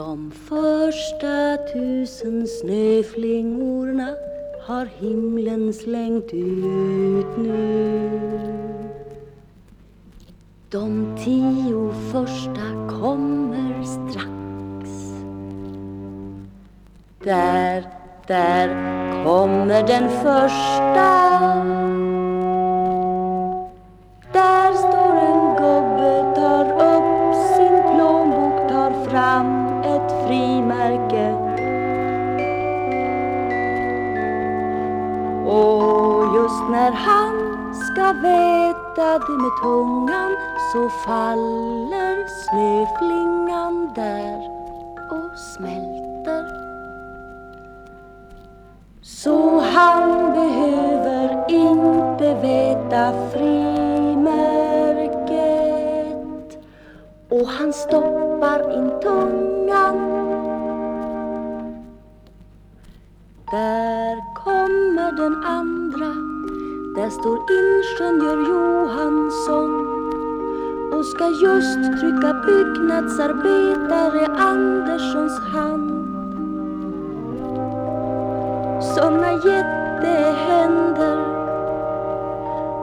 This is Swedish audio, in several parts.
De första tusen snöflingorna har himlen slängt ut nu. De tio första kommer strax. Där, där kommer den första. Märke. Och just när han ska veta det med tungan så faller snöflingan där och smälter. Så han behöver inte veta frimärket och han stoppar in tungan Där kommer den andra. Där står ingenjör Johansson och ska just trycka byggnadsarbetare Anderssons hand. Såna jättehänder.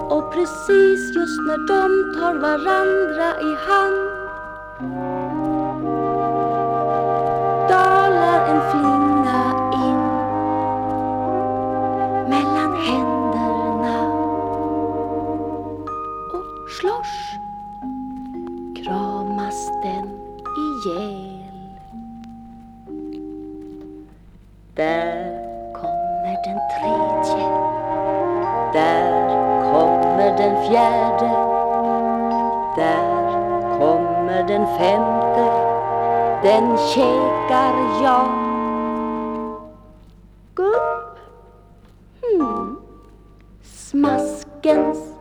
Och precis just när de tar varandra i hand ihjäl. Där kommer den tredje. Där kommer den fjärde. Där kommer den femte. Den käkar jag. Gupp. Hmm. Smaskens